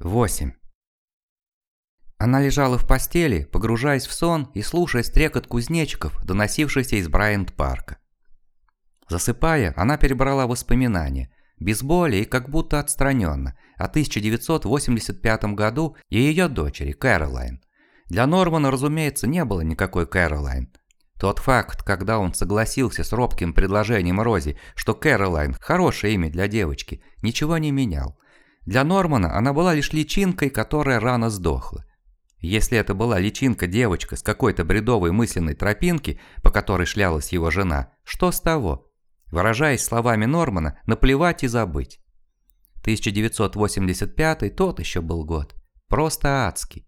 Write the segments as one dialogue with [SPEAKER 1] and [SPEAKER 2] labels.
[SPEAKER 1] 8. Она лежала в постели, погружаясь в сон и слушая стрекот кузнечиков, доносившийся из Брайант-парка. Засыпая, она перебрала воспоминания, без боли и как будто отстраненно, о 1985 году и ее дочери, Кэролайн. Для Нормана, разумеется, не было никакой Кэролайн. Тот факт, когда он согласился с робким предложением Рози, что Кэролайн – хорошее имя для девочки, ничего не менял. Для Нормана она была лишь личинкой, которая рано сдохла. Если это была личинка-девочка с какой-то бредовой мысленной тропинки, по которой шлялась его жена, что с того? Выражаясь словами Нормана, наплевать и забыть. 1985 тот еще был год. Просто адский.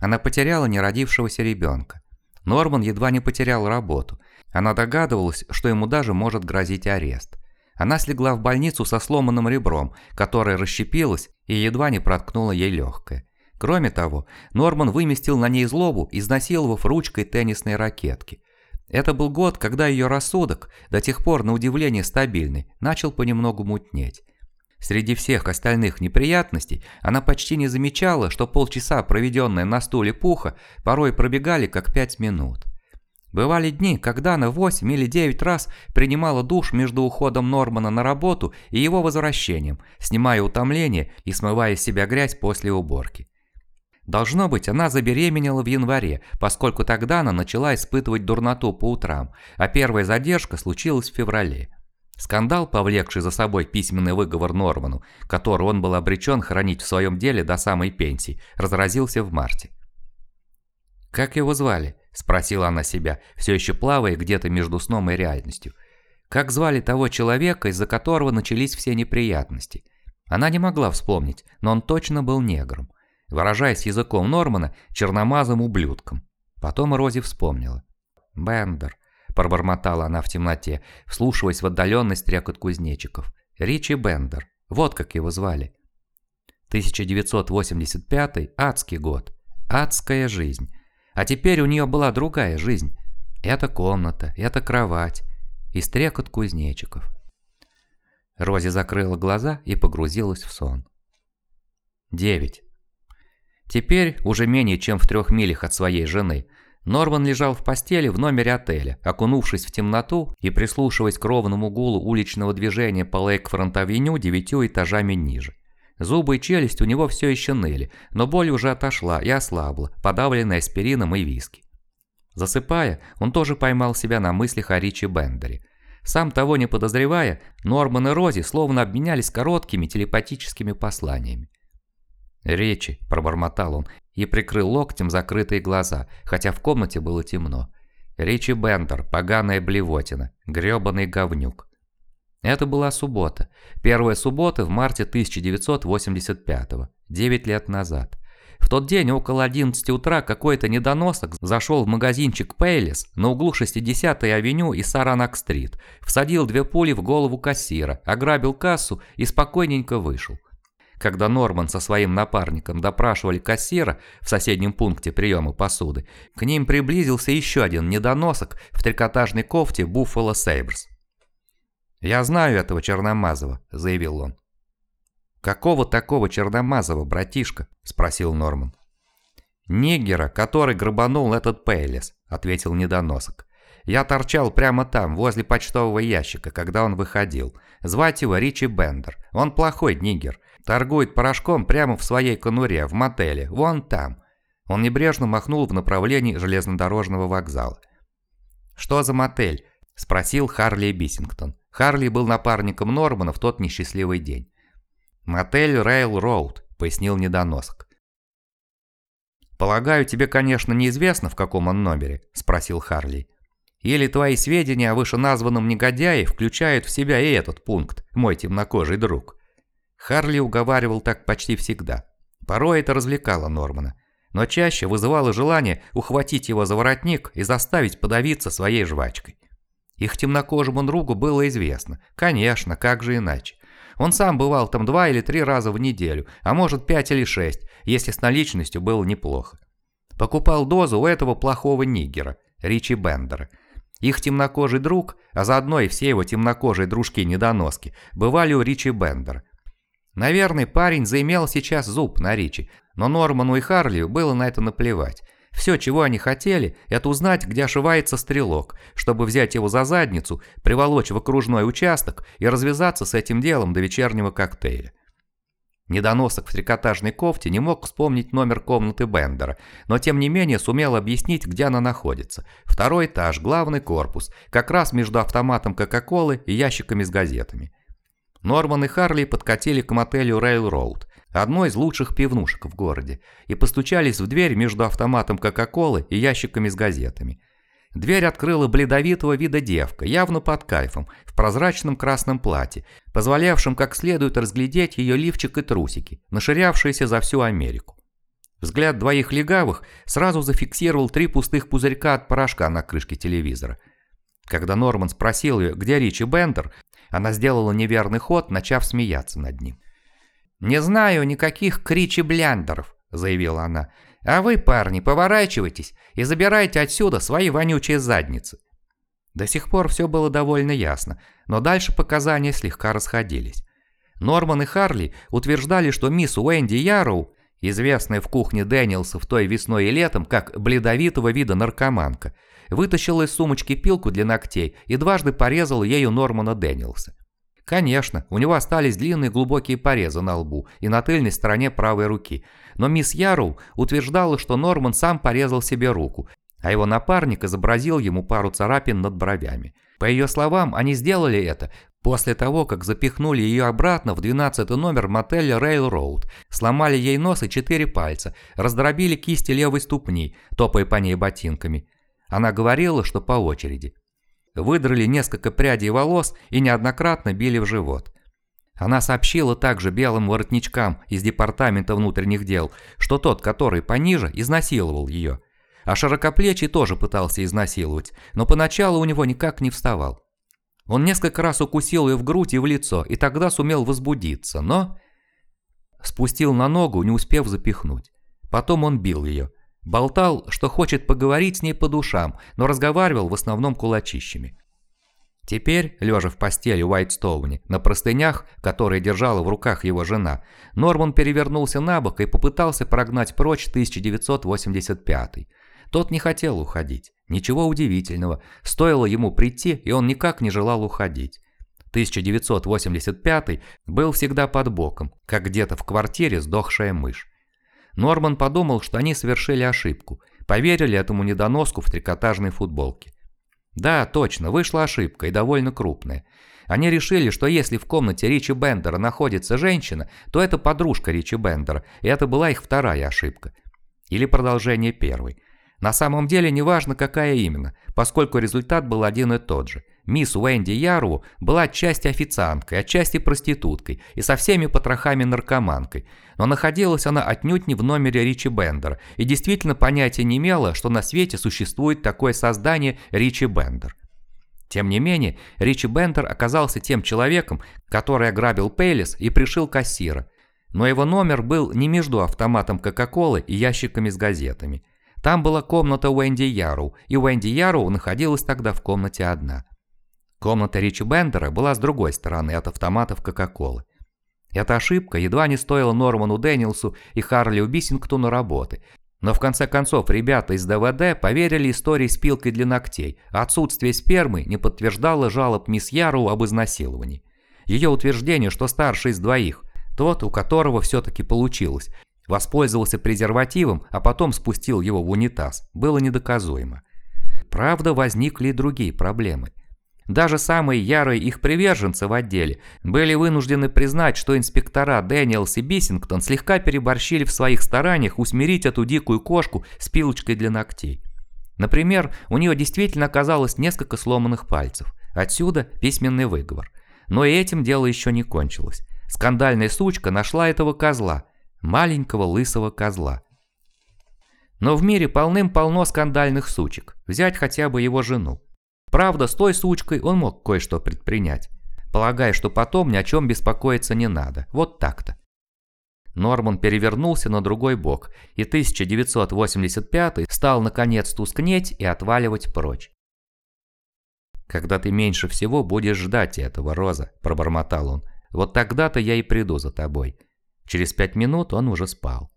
[SPEAKER 1] Она потеряла неродившегося ребенка. Норман едва не потерял работу. Она догадывалась, что ему даже может грозить арест. Она слегла в больницу со сломанным ребром, которое расщепилось и едва не проткнуло ей легкое. Кроме того, Норман выместил на ней злобу, изнасиловав ручкой теннисной ракетки. Это был год, когда ее рассудок, до тех пор на удивление стабильный, начал понемногу мутнеть. Среди всех остальных неприятностей она почти не замечала, что полчаса, проведенные на стуле пуха, порой пробегали как пять минут. Бывали дни, когда она 8 или 9 раз принимала душ между уходом Нормана на работу и его возвращением, снимая утомление и смывая с себя грязь после уборки. Должно быть, она забеременела в январе, поскольку тогда она начала испытывать дурноту по утрам, а первая задержка случилась в феврале. Скандал, повлекший за собой письменный выговор Норману, который он был обречен хранить в своем деле до самой пенсии, разразился в марте. Как его звали? – спросила она себя, все еще плавая где-то между сном и реальностью. Как звали того человека, из-за которого начались все неприятности? Она не могла вспомнить, но он точно был негром. Выражаясь языком Нормана, черномазым ублюдком. Потом Рози вспомнила. «Бендер», – пробормотала она в темноте, вслушиваясь в отдаленный стрекот кузнечиков. «Ричи Бендер. Вот как его звали». 1985 – адский год. Адская жизнь. А теперь у нее была другая жизнь. Эта комната, эта кровать и стрекот кузнечиков. Рози закрыла глаза и погрузилась в сон. 9. Теперь, уже менее чем в трех милях от своей жены, Норман лежал в постели в номере отеля, окунувшись в темноту и прислушиваясь к ровному гулу уличного движения по Лейк-Фронт-авеню девятью этажами ниже. Зубы и челюсть у него все еще ныли, но боль уже отошла и ослабла, подавленная аспирином и виски. Засыпая, он тоже поймал себя на мыслях о Ричи Бендере. Сам того не подозревая, Норман и Рози словно обменялись короткими телепатическими посланиями. «Ричи», – пробормотал он и прикрыл локтем закрытые глаза, хотя в комнате было темно. «Ричи Бендер, поганая блевотина, грёбаный говнюк». Это была суббота. Первая суббота в марте 1985-го, 9 лет назад. В тот день около 11 утра какой-то недоносок зашел в магазинчик Пейлис на углу 60-й авеню и Саранак-стрит, всадил две пули в голову кассира, ограбил кассу и спокойненько вышел. Когда Норман со своим напарником допрашивали кассира в соседнем пункте приема посуды, к ним приблизился еще один недоносок в трикотажной кофте Buffalo Sabres. «Я знаю этого Черномазова», – заявил он. «Какого такого Черномазова, братишка?» – спросил Норман. «Нигера, который грабанул этот Пейлес», – ответил недоносок. «Я торчал прямо там, возле почтового ящика, когда он выходил. Звать его Ричи Бендер. Он плохой нигер. Торгует порошком прямо в своей конуре, в мотеле, вон там». Он небрежно махнул в направлении железнодорожного вокзала. «Что за мотель?» – спросил Харли Биссингтон. Харли был напарником Нормана в тот несчастливый день. «Мотель Рейл Роуд», — пояснил недоносок. «Полагаю, тебе, конечно, неизвестно, в каком он номере?» – спросил Харли. «Или твои сведения о вышеназванном негодяе включают в себя и этот пункт, мой темнокожий друг?» Харли уговаривал так почти всегда. Порой это развлекало Нормана, но чаще вызывало желание ухватить его за воротник и заставить подавиться своей жвачкой. Их темнокожему другу было известно. Конечно, как же иначе. Он сам бывал там два или три раза в неделю, а может пять или шесть, если с наличностью было неплохо. Покупал дозу у этого плохого нигера, Ричи Бендера. Их темнокожий друг, а заодно и все его темнокожие дружки-недоноски, бывали у Ричи Бендера. Наверное, парень заимел сейчас зуб на Ричи, но Норману и Харлию было на это наплевать. Все, чего они хотели, это узнать, где ошивается стрелок, чтобы взять его за задницу, приволочь в окружной участок и развязаться с этим делом до вечернего коктейля. Недоносок в трикотажной кофте не мог вспомнить номер комнаты Бендера, но тем не менее сумел объяснить, где она находится. Второй этаж, главный корпус, как раз между автоматом Кока-Колы и ящиками с газетами. Норман и Харли подкатили к мотелю Railroad, одной из лучших пивнушек в городе, и постучались в дверь между автоматом Кока-Колы и ящиками с газетами. Дверь открыла бледовитого вида девка, явно под кайфом, в прозрачном красном платье, позволявшем как следует разглядеть ее лифчик и трусики, наширявшиеся за всю Америку. Взгляд двоих легавых сразу зафиксировал три пустых пузырька от порошка на крышке телевизора. Когда Норман спросил ее, где Ричи Бендер, она сделала неверный ход, начав смеяться над ним. «Не знаю никаких Кричи Блендеров», — заявила она. «А вы, парни, поворачивайтесь и забирайте отсюда свои вонючие задницы». До сих пор все было довольно ясно, но дальше показания слегка расходились. Норман и Харли утверждали, что мисс Уэнди Яроу, известная в кухне Дэниелсов той весной и летом как бледовитого вида наркоманка, вытащила из сумочки пилку для ногтей и дважды порезала ею Нормана Дэниелса. Конечно, у него остались длинные глубокие порезы на лбу и на тыльной стороне правой руки, но мисс Яроу утверждала, что Норман сам порезал себе руку, а его напарник изобразил ему пару царапин над бровями. По ее словам, они сделали это после того, как запихнули ее обратно в 12 номер мотеля Railroad, сломали ей нос и четыре пальца, раздробили кисти левой ступни, топая по ней ботинками. Она говорила, что по очереди. Выдрали несколько прядей волос и неоднократно били в живот. Она сообщила также белым воротничкам из Департамента внутренних дел, что тот, который пониже, изнасиловал ее. А широкоплечий тоже пытался изнасиловать, но поначалу у него никак не вставал. Он несколько раз укусил ее в грудь и в лицо, и тогда сумел возбудиться, но... Спустил на ногу, не успев запихнуть. Потом он бил ее. Болтал, что хочет поговорить с ней по душам, но разговаривал в основном кулачищами. Теперь, лежа в постели в на простынях, которые держала в руках его жена, Норман перевернулся на бок и попытался прогнать прочь 1985 Тот не хотел уходить. Ничего удивительного. Стоило ему прийти, и он никак не желал уходить. 1985 был всегда под боком, как где-то в квартире сдохшая мышь. Норман подумал, что они совершили ошибку, поверили этому недоноску в трикотажной футболке. Да, точно, вышла ошибка и довольно крупная. Они решили, что если в комнате Ричи Бендера находится женщина, то это подружка Ричи Бендера, и это была их вторая ошибка. Или продолжение первой. На самом деле неважно какая именно, поскольку результат был один и тот же – Мисс Уэнди Яру была отчасти официанткой, отчасти проституткой и со всеми потрохами наркоманкой, но находилась она отнюдь не в номере Ричи Бендер и действительно понятия не имела, что на свете существует такое создание Ричи Бендер. Тем не менее, Ричи Бендер оказался тем человеком, который ограбил Пейлис и пришил кассира. Но его номер был не между автоматом Кока-Колы и ящиками с газетами. Там была комната Уэнди Яру, и Уэнди Яру находилась тогда в комнате одна. Комната Ричи Бендера была с другой стороны от автоматов Кока-Колы. Эта ошибка едва не стоила Норману Дэниелсу и Харли Биссингтону работы, но в конце концов ребята из ДВД поверили истории с пилкой для ногтей, а отсутствие спермы не подтверждало жалоб мисс Яру об изнасиловании. Ее утверждение, что старший из двоих, тот, у которого все-таки получилось, воспользовался презервативом, а потом спустил его в унитаз, было недоказуемо. Правда, возникли и другие проблемы – даже самые ярые их приверженцы в отделе были вынуждены признать, что инспектора Дэниелс и Биссингтон слегка переборщили в своих стараниях усмирить эту дикую кошку с пилочкой для ногтей. Например, у нее действительно оказалось несколько сломанных пальцев. Отсюда письменный выговор. Но и этим дело еще не кончилось. Скандальная сучка нашла этого козла, маленького лысого козла. Но в мире полным-полно скандальных сучек. Взять хотя бы его жену. Правда, с той сучкой он мог кое-что предпринять, полагая, что потом ни о чем беспокоиться не надо. Вот так-то. Норман перевернулся на другой бок, и 1985 стал наконец тускнеть и отваливать прочь. «Когда ты меньше всего будешь ждать этого, Роза», – пробормотал он. Вот тогда-то я и приду за тобой». Через пять минут он уже спал.